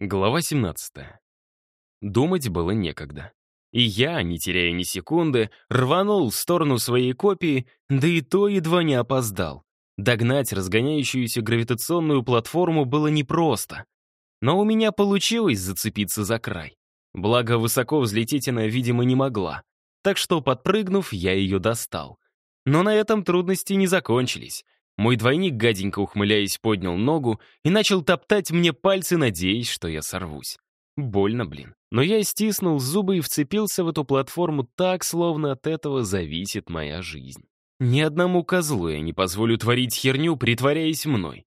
Глава 17. Думать было некогда. И я, не теряя ни секунды, рванул в сторону своей копии, да и то едва не опоздал. Догнать разгоняющуюся гравитационную платформу было непросто. Но у меня получилось зацепиться за край. Благо, высоко взлететь она, видимо, не могла. Так что, подпрыгнув, я ее достал. Но на этом трудности не закончились. Мой двойник, гаденько ухмыляясь, поднял ногу и начал топтать мне пальцы, надеясь, что я сорвусь. Больно, блин. Но я стиснул зубы и вцепился в эту платформу так, словно от этого зависит моя жизнь. Ни одному козлу я не позволю творить херню, притворяясь мной.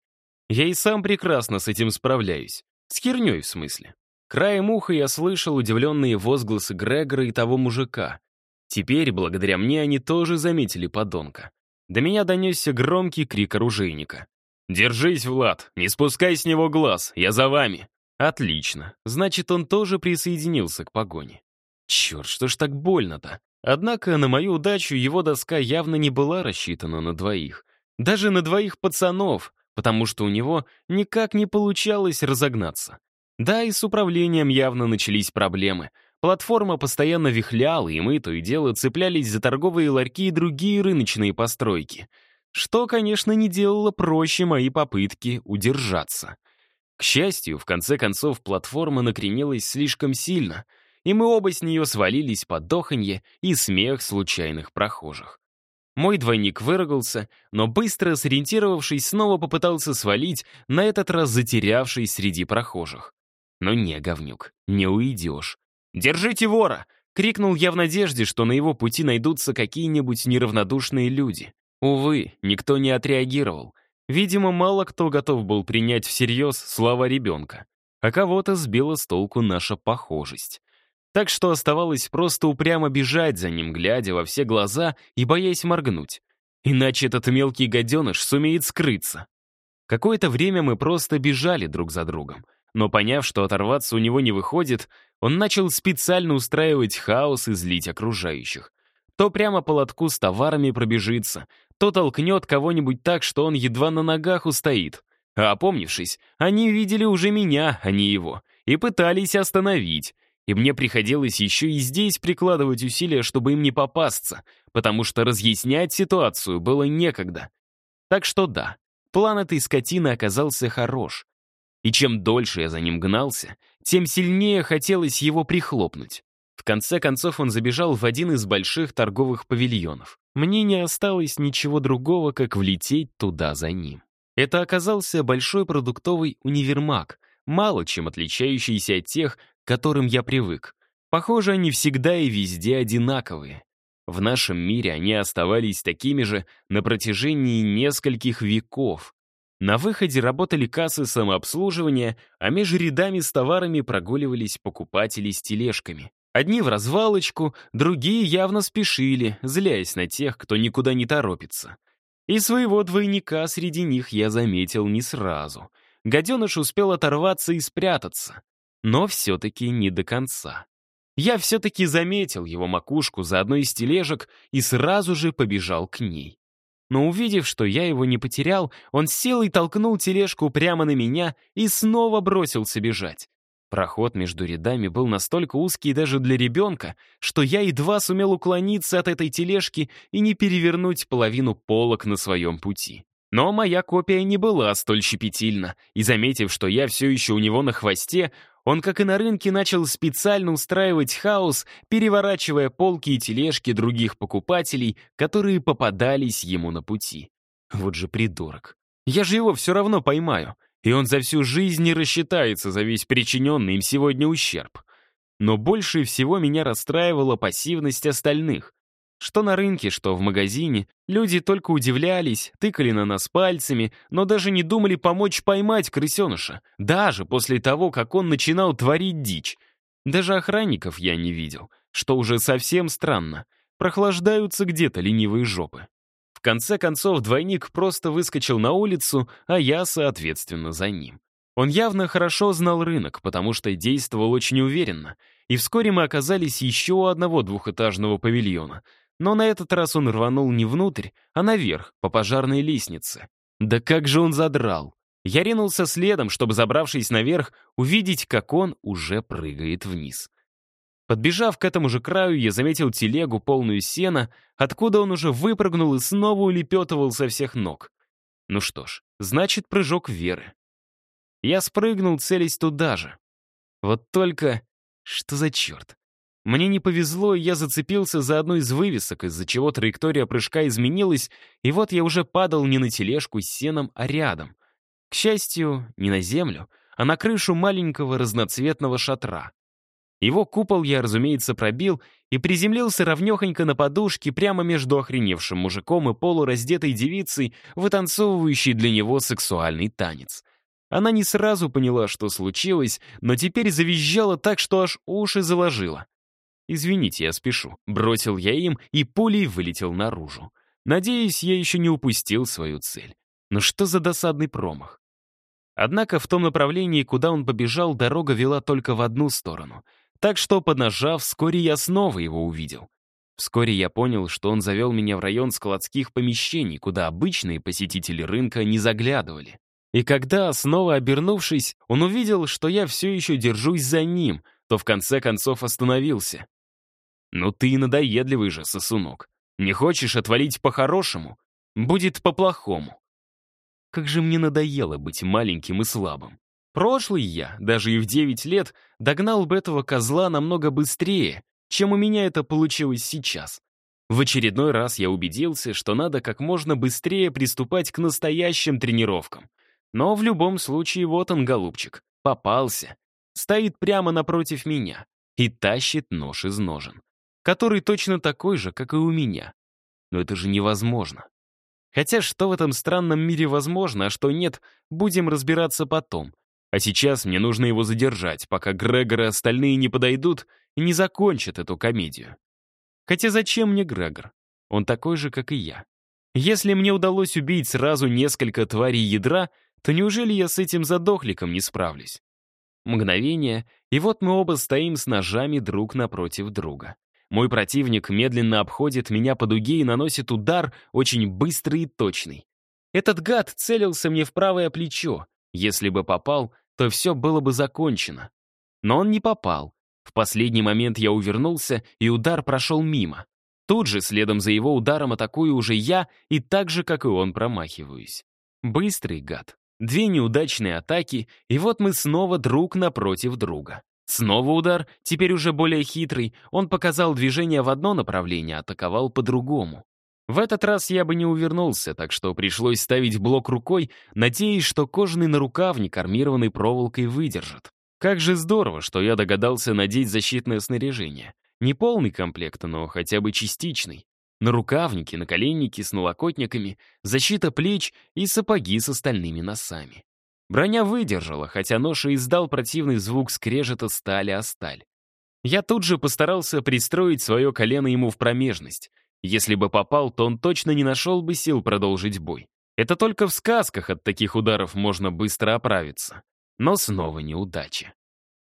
Я и сам прекрасно с этим справляюсь. С херней, в смысле. Краем уха я слышал удивленные возгласы Грегора и того мужика. Теперь, благодаря мне, они тоже заметили подонка. До меня донесся громкий крик оружейника. «Держись, Влад, не спускай с него глаз, я за вами!» Отлично, значит, он тоже присоединился к погоне. Черт, что ж так больно-то? Однако, на мою удачу, его доска явно не была рассчитана на двоих. Даже на двоих пацанов, потому что у него никак не получалось разогнаться. Да, и с управлением явно начались проблемы — Платформа постоянно вихляла, и мы то и дело цеплялись за торговые ларьки и другие рыночные постройки. Что, конечно, не делало проще мои попытки удержаться. К счастью, в конце концов, платформа накренилась слишком сильно, и мы оба с нее свалились под доханье и смех случайных прохожих. Мой двойник выругался, но быстро сориентировавшись, снова попытался свалить, на этот раз затерявшись среди прохожих. Но не, говнюк, не уйдешь. «Держите вора!» — крикнул я в надежде, что на его пути найдутся какие-нибудь неравнодушные люди. Увы, никто не отреагировал. Видимо, мало кто готов был принять всерьез слова ребенка. А кого-то сбила с толку наша похожесть. Так что оставалось просто упрямо бежать за ним, глядя во все глаза и боясь моргнуть. Иначе этот мелкий гаденыш сумеет скрыться. Какое-то время мы просто бежали друг за другом. Но поняв, что оторваться у него не выходит, он начал специально устраивать хаос и злить окружающих. То прямо по лотку с товарами пробежится, то толкнет кого-нибудь так, что он едва на ногах устоит. А опомнившись, они видели уже меня, а не его, и пытались остановить. И мне приходилось еще и здесь прикладывать усилия, чтобы им не попасться, потому что разъяснять ситуацию было некогда. Так что да, план этой скотины оказался хорош. И чем дольше я за ним гнался, тем сильнее хотелось его прихлопнуть. В конце концов он забежал в один из больших торговых павильонов. Мне не осталось ничего другого, как влететь туда за ним. Это оказался большой продуктовый универмаг, мало чем отличающийся от тех, к которым я привык. Похоже, они всегда и везде одинаковые. В нашем мире они оставались такими же на протяжении нескольких веков. На выходе работали кассы самообслуживания, а между рядами с товарами прогуливались покупатели с тележками. Одни в развалочку, другие явно спешили, злясь на тех, кто никуда не торопится. И своего двойника среди них я заметил не сразу. Гаденыш успел оторваться и спрятаться. Но все-таки не до конца. Я все-таки заметил его макушку за одной из тележек и сразу же побежал к ней но увидев, что я его не потерял, он сел и толкнул тележку прямо на меня и снова бросился бежать. Проход между рядами был настолько узкий даже для ребенка, что я едва сумел уклониться от этой тележки и не перевернуть половину полок на своем пути. Но моя копия не была столь щепетильна, и, заметив, что я все еще у него на хвосте, он, как и на рынке, начал специально устраивать хаос, переворачивая полки и тележки других покупателей, которые попадались ему на пути. Вот же придурок. Я же его все равно поймаю, и он за всю жизнь не рассчитается за весь причиненный им сегодня ущерб. Но больше всего меня расстраивала пассивность остальных. Что на рынке, что в магазине, люди только удивлялись, тыкали на нас пальцами, но даже не думали помочь поймать крысеныша, даже после того, как он начинал творить дичь. Даже охранников я не видел, что уже совсем странно. Прохлаждаются где-то ленивые жопы. В конце концов, двойник просто выскочил на улицу, а я, соответственно, за ним. Он явно хорошо знал рынок, потому что действовал очень уверенно, и вскоре мы оказались еще у одного двухэтажного павильона — но на этот раз он рванул не внутрь, а наверх, по пожарной лестнице. Да как же он задрал! Я ринулся следом, чтобы, забравшись наверх, увидеть, как он уже прыгает вниз. Подбежав к этому же краю, я заметил телегу, полную сена, откуда он уже выпрыгнул и снова улепетывал со всех ног. Ну что ж, значит, прыжок веры. Я спрыгнул, целясь туда же. Вот только... Что за черт? Мне не повезло, я зацепился за одну из вывесок, из-за чего траектория прыжка изменилась, и вот я уже падал не на тележку с сеном, а рядом. К счастью, не на землю, а на крышу маленького разноцветного шатра. Его купол я, разумеется, пробил и приземлился ровнёхонько на подушке прямо между охреневшим мужиком и полураздетой девицей, вытанцовывающей для него сексуальный танец. Она не сразу поняла, что случилось, но теперь завизжала так, что аж уши заложила. «Извините, я спешу», — бросил я им и пулей вылетел наружу. Надеюсь, я еще не упустил свою цель. Но что за досадный промах? Однако в том направлении, куда он побежал, дорога вела только в одну сторону. Так что, поднажав, вскоре я снова его увидел. Вскоре я понял, что он завел меня в район складских помещений, куда обычные посетители рынка не заглядывали. И когда, снова обернувшись, он увидел, что я все еще держусь за ним, то в конце концов остановился. «Ну ты и надоедливый же, сосунок. Не хочешь отвалить по-хорошему? Будет по-плохому». Как же мне надоело быть маленьким и слабым. Прошлый я, даже и в 9 лет, догнал бы этого козла намного быстрее, чем у меня это получилось сейчас. В очередной раз я убедился, что надо как можно быстрее приступать к настоящим тренировкам. Но в любом случае вот он, голубчик, попался. Стоит прямо напротив меня и тащит нож из ножен который точно такой же, как и у меня. Но это же невозможно. Хотя что в этом странном мире возможно, а что нет, будем разбираться потом. А сейчас мне нужно его задержать, пока Грегор и остальные не подойдут и не закончат эту комедию. Хотя зачем мне Грегор? Он такой же, как и я. Если мне удалось убить сразу несколько тварей ядра, то неужели я с этим задохликом не справлюсь? Мгновение, и вот мы оба стоим с ножами друг напротив друга. Мой противник медленно обходит меня по дуге и наносит удар очень быстрый и точный. Этот гад целился мне в правое плечо. Если бы попал, то все было бы закончено. Но он не попал. В последний момент я увернулся, и удар прошел мимо. Тут же, следом за его ударом, атакую уже я, и так же, как и он, промахиваюсь. Быстрый гад. Две неудачные атаки, и вот мы снова друг напротив друга. Снова удар, теперь уже более хитрый. Он показал движение в одно направление, атаковал по другому. В этот раз я бы не увернулся, так что пришлось ставить блок рукой, надеясь, что кожаный нарукавник, армированный проволокой, выдержит. Как же здорово, что я догадался надеть защитное снаряжение. Не полный комплект, но хотя бы частичный. Нарукавники, наколенники с налокотниками, защита плеч и сапоги с остальными носами. Броня выдержала, хотя нож и издал противный звук скрежета стали о сталь. Я тут же постарался пристроить свое колено ему в промежность. Если бы попал, то он точно не нашел бы сил продолжить бой. Это только в сказках от таких ударов можно быстро оправиться. Но снова неудача.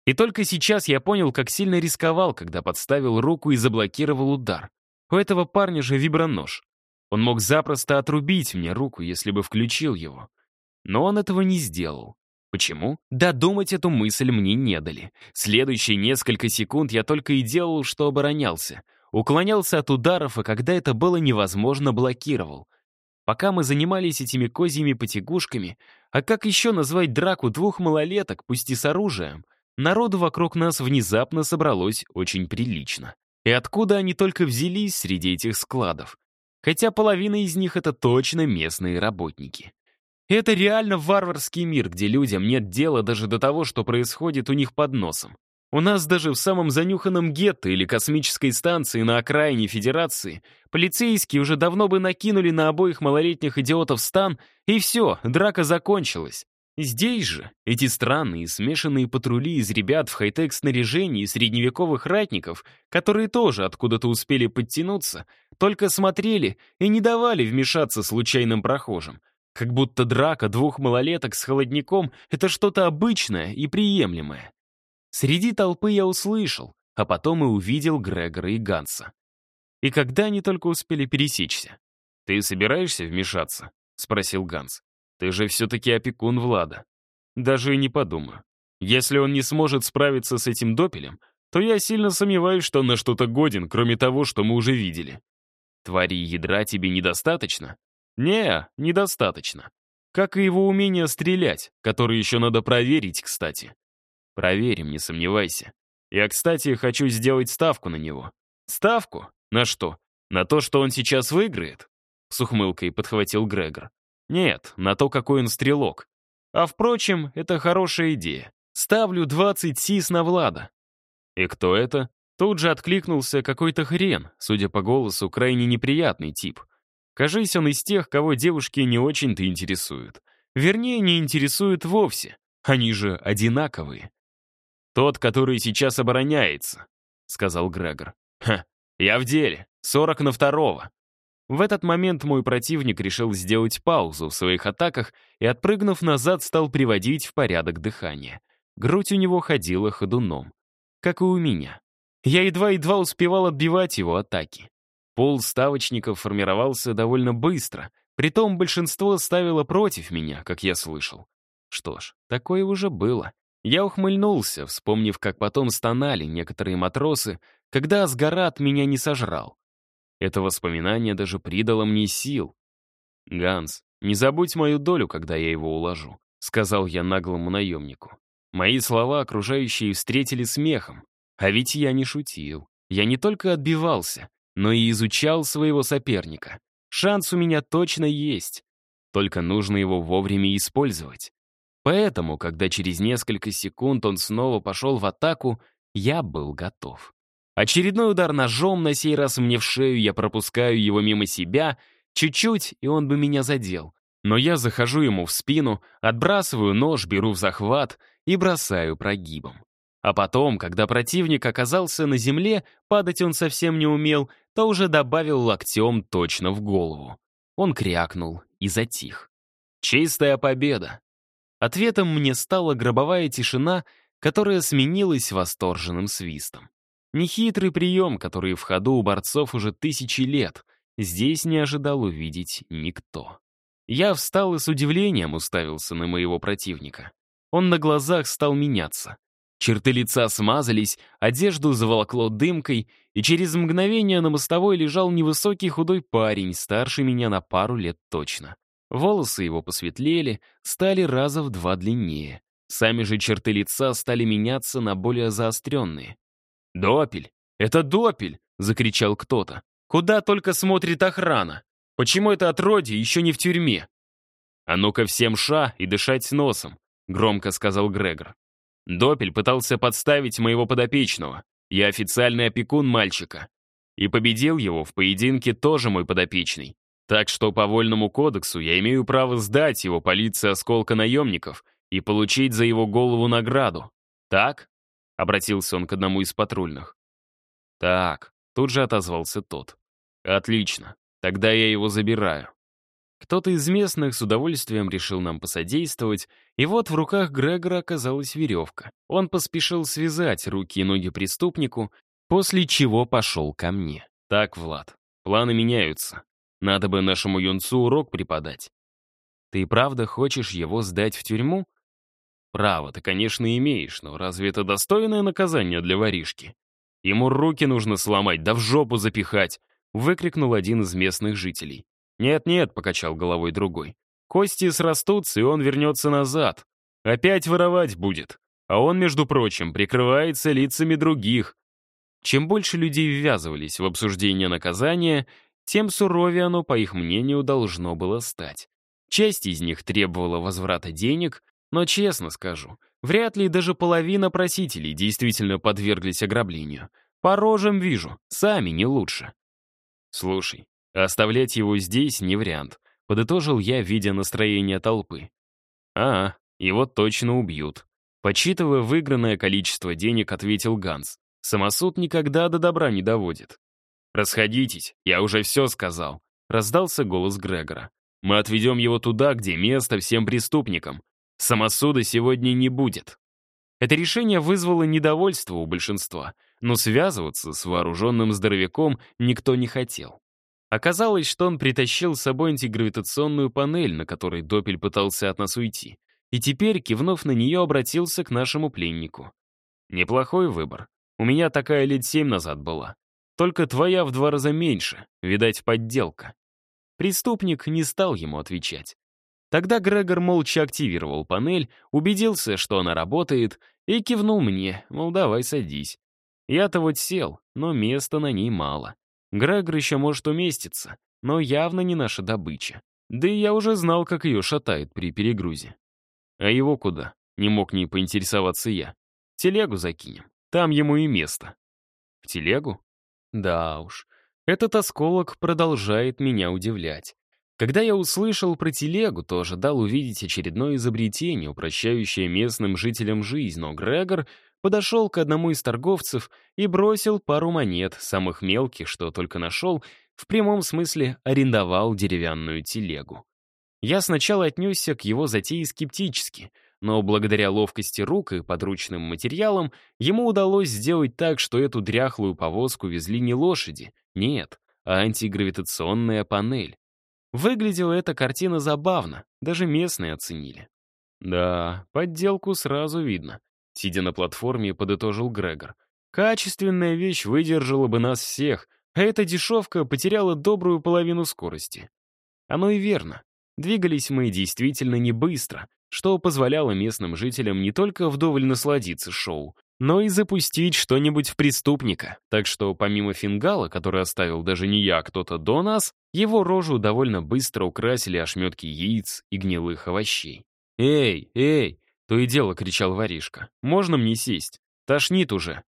И только сейчас я понял, как сильно рисковал, когда подставил руку и заблокировал удар. У этого парня же вибронож. Он мог запросто отрубить мне руку, если бы включил его. Но он этого не сделал. Почему? Додумать эту мысль мне не дали. Следующие несколько секунд я только и делал, что оборонялся. Уклонялся от ударов, и когда это было невозможно, блокировал. Пока мы занимались этими козьими потягушками, а как еще назвать драку двух малолеток, пусть и с оружием, народу вокруг нас внезапно собралось очень прилично. И откуда они только взялись среди этих складов? Хотя половина из них — это точно местные работники. Это реально варварский мир, где людям нет дела даже до того, что происходит у них под носом. У нас даже в самом занюханном гетто или космической станции на окраине Федерации полицейские уже давно бы накинули на обоих малолетних идиотов стан, и все, драка закончилась. Здесь же эти странные смешанные патрули из ребят в хай-тек снаряжении средневековых ратников, которые тоже откуда-то успели подтянуться, только смотрели и не давали вмешаться случайным прохожим, как будто драка двух малолеток с холодником — это что-то обычное и приемлемое. Среди толпы я услышал, а потом и увидел Грегора и Ганса. И когда они только успели пересечься? «Ты собираешься вмешаться?» — спросил Ганс. Ты же все-таки опекун Влада. Даже и не подумаю. Если он не сможет справиться с этим допелем, то я сильно сомневаюсь, что на что-то годен, кроме того, что мы уже видели. Твари ядра тебе недостаточно? Не, недостаточно. Как и его умение стрелять, которое еще надо проверить, кстати. Проверим, не сомневайся. Я, кстати, хочу сделать ставку на него. Ставку? На что? На то, что он сейчас выиграет? С ухмылкой подхватил Грегор. Нет, на то, какой он стрелок. А впрочем, это хорошая идея. Ставлю 20 сис на Влада. И кто это? Тут же откликнулся какой-то хрен, судя по голосу, крайне неприятный тип. Кажись, он из тех, кого девушки не очень-то интересуют. Вернее, не интересуют вовсе. Они же одинаковые. «Тот, который сейчас обороняется», — сказал Грегор. «Ха, я в деле. Сорок на второго». В этот момент мой противник решил сделать паузу в своих атаках и, отпрыгнув назад, стал приводить в порядок дыхание. Грудь у него ходила ходуном. Как и у меня. Я едва-едва успевал отбивать его атаки. Пол ставочников формировался довольно быстро, притом большинство ставило против меня, как я слышал. Что ж, такое уже было. Я ухмыльнулся, вспомнив, как потом стонали некоторые матросы, когда Асгарат меня не сожрал. Это воспоминание даже придало мне сил. «Ганс, не забудь мою долю, когда я его уложу», — сказал я наглому наемнику. Мои слова окружающие встретили смехом. А ведь я не шутил. Я не только отбивался, но и изучал своего соперника. Шанс у меня точно есть. Только нужно его вовремя использовать. Поэтому, когда через несколько секунд он снова пошел в атаку, я был готов. Очередной удар ножом, на сей раз мне в шею, я пропускаю его мимо себя, чуть-чуть, и он бы меня задел. Но я захожу ему в спину, отбрасываю нож, беру в захват и бросаю прогибом. А потом, когда противник оказался на земле, падать он совсем не умел, то уже добавил локтем точно в голову. Он крякнул и затих. Чистая победа. Ответом мне стала гробовая тишина, которая сменилась восторженным свистом. Нехитрый прием, который в ходу у борцов уже тысячи лет, здесь не ожидал увидеть никто. Я встал и с удивлением уставился на моего противника. Он на глазах стал меняться. Черты лица смазались, одежду заволокло дымкой, и через мгновение на мостовой лежал невысокий худой парень, старше меня на пару лет точно. Волосы его посветлели, стали раза в два длиннее. Сами же черты лица стали меняться на более заостренные. «Допель! Это допель!» — закричал кто-то. «Куда только смотрит охрана? Почему это отродье еще не в тюрьме?» «А ну-ка всем ша и дышать носом», — громко сказал Грегор. Допель пытался подставить моего подопечного. Я официальный опекун мальчика. И победил его в поединке тоже мой подопечный. Так что по вольному кодексу я имею право сдать его полиции осколка наемников и получить за его голову награду. Так? Обратился он к одному из патрульных. Так, тут же отозвался тот. Отлично, тогда я его забираю. Кто-то из местных с удовольствием решил нам посодействовать, и вот в руках Грегора оказалась веревка. Он поспешил связать руки и ноги преступнику, после чего пошел ко мне. Так, Влад, планы меняются. Надо бы нашему юнцу урок преподать. Ты правда хочешь его сдать в тюрьму? Право ты, конечно, имеешь, но разве это достойное наказание для воришки? Ему руки нужно сломать, да в жопу запихать, выкрикнул один из местных жителей. «Нет-нет», — покачал головой другой. «Кости срастутся, и он вернется назад. Опять воровать будет. А он, между прочим, прикрывается лицами других». Чем больше людей ввязывались в обсуждение наказания, тем суровее оно, по их мнению, должно было стать. Часть из них требовала возврата денег, но, честно скажу, вряд ли даже половина просителей действительно подверглись ограблению. По рожам вижу, сами не лучше. Слушай, оставлять его здесь не вариант, подытожил я, видя настроение толпы. А, его точно убьют. Подсчитывая выигранное количество денег, ответил Ганс. Самосуд никогда до добра не доводит. «Расходитесь, я уже все сказал», — раздался голос Грегора. «Мы отведем его туда, где место всем преступникам. Самосуда сегодня не будет». Это решение вызвало недовольство у большинства, но связываться с вооруженным здоровяком никто не хотел. Оказалось, что он притащил с собой антигравитационную панель, на которой Допель пытался от нас уйти, и теперь, кивнув на нее, обратился к нашему пленнику. «Неплохой выбор. У меня такая лет семь назад была. Только твоя в два раза меньше, видать, подделка». Преступник не стал ему отвечать. Тогда Грегор молча активировал панель, убедился, что она работает, и кивнул мне, мол, давай садись. Я-то вот сел, но места на ней мало. Грегор еще может уместиться, но явно не наша добыча. Да и я уже знал, как ее шатает при перегрузе. А его куда? Не мог не поинтересоваться я. Телегу закинем. Там ему и место. В телегу? Да уж. Этот осколок продолжает меня удивлять. Когда я услышал про телегу, то ожидал увидеть очередное изобретение, упрощающее местным жителям жизнь, но Грегор подошел к одному из торговцев и бросил пару монет, самых мелких, что только нашел, в прямом смысле арендовал деревянную телегу. Я сначала отнесся к его затее скептически, но благодаря ловкости рук и подручным материалам ему удалось сделать так, что эту дряхлую повозку везли не лошади, нет, а антигравитационная панель. Выглядела эта картина забавно, даже местные оценили. Да, подделку сразу видно. Сидя на платформе, подытожил Грегор. Качественная вещь выдержала бы нас всех, а эта дешевка потеряла добрую половину скорости. Оно и верно. Двигались мы действительно не быстро, что позволяло местным жителям не только вдоволь насладиться шоу, но и запустить что-нибудь в преступника. Так что помимо фингала, который оставил даже не я, а кто-то до нас, его рожу довольно быстро украсили ошметки яиц и гнилых овощей. «Эй, эй!» — то и дело кричал воришка. «Можно мне сесть? Тошнит уже!»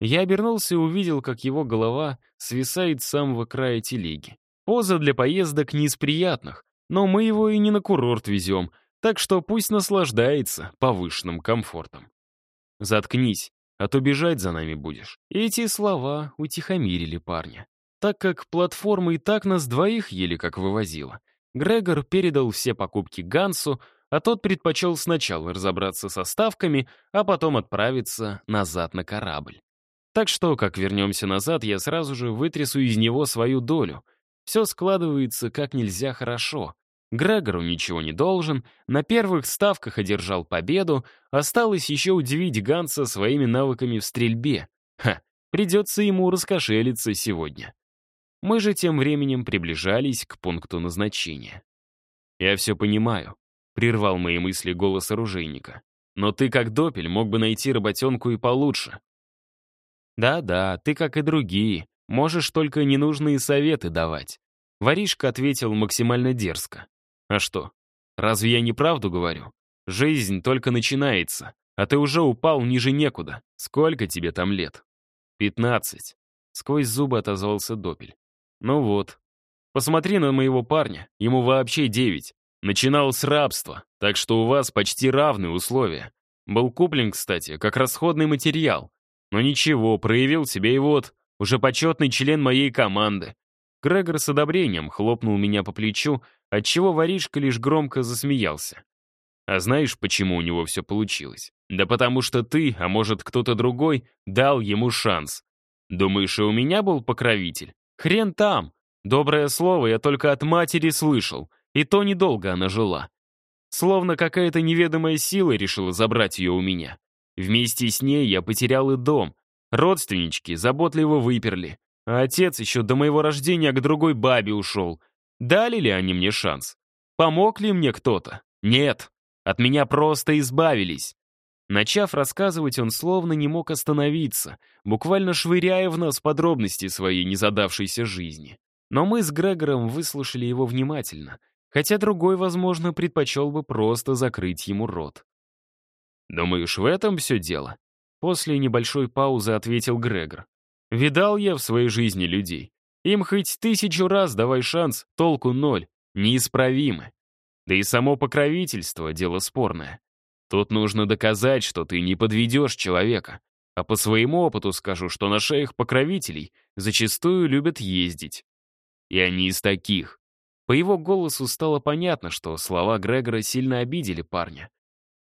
Я обернулся и увидел, как его голова свисает с самого края телеги. Поза для поездок не из приятных, но мы его и не на курорт везем, так что пусть наслаждается повышенным комфортом. «Заткнись, а то бежать за нами будешь». Эти слова утихомирили парня. Так как платформа и так нас двоих еле как вывозила, Грегор передал все покупки Гансу, а тот предпочел сначала разобраться со ставками, а потом отправиться назад на корабль. Так что, как вернемся назад, я сразу же вытрясу из него свою долю. Все складывается как нельзя хорошо. Грегору ничего не должен, на первых ставках одержал победу, осталось еще удивить Ганса своими навыками в стрельбе. Ха, придется ему раскошелиться сегодня. Мы же тем временем приближались к пункту назначения. «Я все понимаю», — прервал мои мысли голос оружейника. «Но ты, как допель, мог бы найти работенку и получше». «Да-да, ты, как и другие, можешь только ненужные советы давать», — воришка ответил максимально дерзко. А что? Разве я неправду говорю? Жизнь только начинается, а ты уже упал ниже некуда. Сколько тебе там лет? Пятнадцать. Сквозь зубы отозвался Допель. Ну вот. Посмотри на моего парня, ему вообще девять. Начинал с рабства, так что у вас почти равные условия. Был куплен, кстати, как расходный материал. Но ничего, проявил себя и вот, уже почетный член моей команды. Грегор с одобрением хлопнул меня по плечу, отчего воришка лишь громко засмеялся. А знаешь, почему у него все получилось? Да потому что ты, а может кто-то другой, дал ему шанс. Думаешь, и у меня был покровитель? Хрен там. Доброе слово я только от матери слышал, и то недолго она жила. Словно какая-то неведомая сила решила забрать ее у меня. Вместе с ней я потерял и дом. Родственнички заботливо выперли. А отец еще до моего рождения к другой бабе ушел. Дали ли они мне шанс? Помог ли мне кто-то? Нет. От меня просто избавились. Начав рассказывать, он словно не мог остановиться, буквально швыряя в нас подробности своей незадавшейся жизни. Но мы с Грегором выслушали его внимательно, хотя другой, возможно, предпочел бы просто закрыть ему рот. «Думаешь, в этом все дело?» После небольшой паузы ответил Грегор. Видал я в своей жизни людей. Им хоть тысячу раз давай шанс, толку ноль, неисправимы. Да и само покровительство — дело спорное. Тут нужно доказать, что ты не подведешь человека. А по своему опыту скажу, что на шеях покровителей зачастую любят ездить. И они из таких. По его голосу стало понятно, что слова Грегора сильно обидели парня.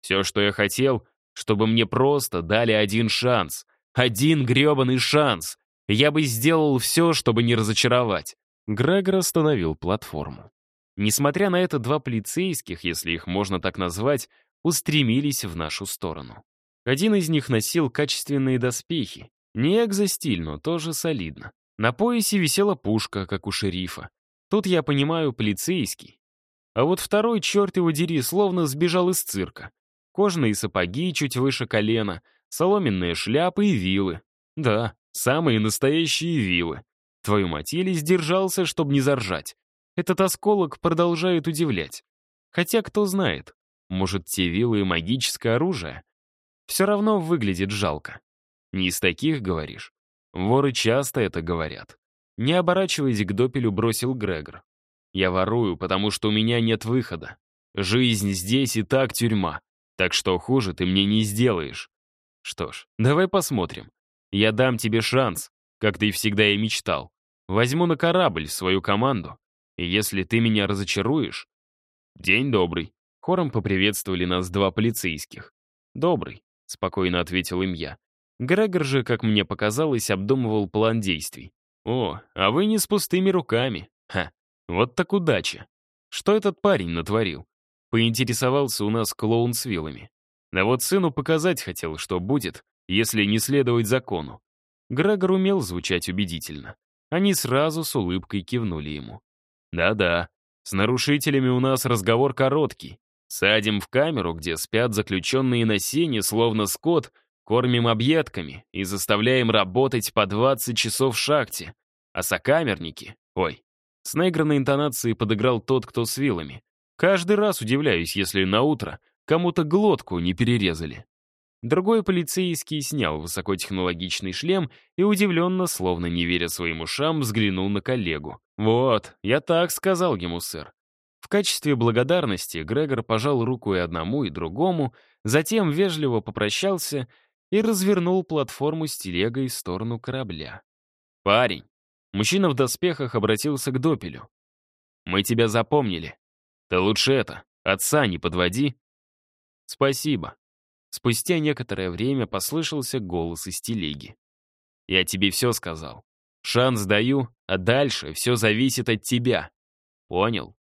Все, что я хотел, чтобы мне просто дали один шанс, один гребаный шанс. Я бы сделал все, чтобы не разочаровать. Грегор остановил платформу. Несмотря на это, два полицейских, если их можно так назвать, устремились в нашу сторону. Один из них носил качественные доспехи. Не экзостиль, но тоже солидно. На поясе висела пушка, как у шерифа. Тут я понимаю, полицейский. А вот второй, черт его дери, словно сбежал из цирка. Кожаные сапоги чуть выше колена, соломенные шляпы и вилы. Да, самые настоящие вилы. Твою мать, еле сдержался, чтобы не заржать. Этот осколок продолжает удивлять. Хотя, кто знает, может, те вилы и магическое оружие? Все равно выглядит жалко. Не из таких, говоришь? Воры часто это говорят. Не оборачиваясь к допелю, бросил Грегор. Я ворую, потому что у меня нет выхода. Жизнь здесь и так тюрьма. Так что хуже ты мне не сделаешь. Что ж, давай посмотрим. Я дам тебе шанс, как ты всегда и мечтал. Возьму на корабль свою команду. И если ты меня разочаруешь... День добрый. Хором поприветствовали нас два полицейских. «Добрый», — спокойно ответил им я. Грегор же, как мне показалось, обдумывал план действий. «О, а вы не с пустыми руками. Ха, вот так удача. Что этот парень натворил?» Поинтересовался у нас клоун с вилами. А вот сыну показать хотел, что будет, если не следовать закону. Грегор умел звучать убедительно. Они сразу с улыбкой кивнули ему. «Да-да, с нарушителями у нас разговор короткий. Садим в камеру, где спят заключенные на сене, словно скот, кормим объедками и заставляем работать по 20 часов в шахте. А сокамерники... Ой. С наигранной интонацией подыграл тот, кто с вилами. Каждый раз удивляюсь, если на утро кому-то глотку не перерезали. Другой полицейский снял высокотехнологичный шлем и удивленно, словно не веря своим ушам, взглянул на коллегу. «Вот, я так сказал ему, сэр. В качестве благодарности Грегор пожал руку и одному, и другому, затем вежливо попрощался и развернул платформу с телегой в сторону корабля. «Парень!» Мужчина в доспехах обратился к Допелю. «Мы тебя запомнили. Ты лучше это, отца не подводи». «Спасибо». Спустя некоторое время послышался голос из телеги. «Я тебе все сказал. Шанс даю, а дальше все зависит от тебя. Понял?»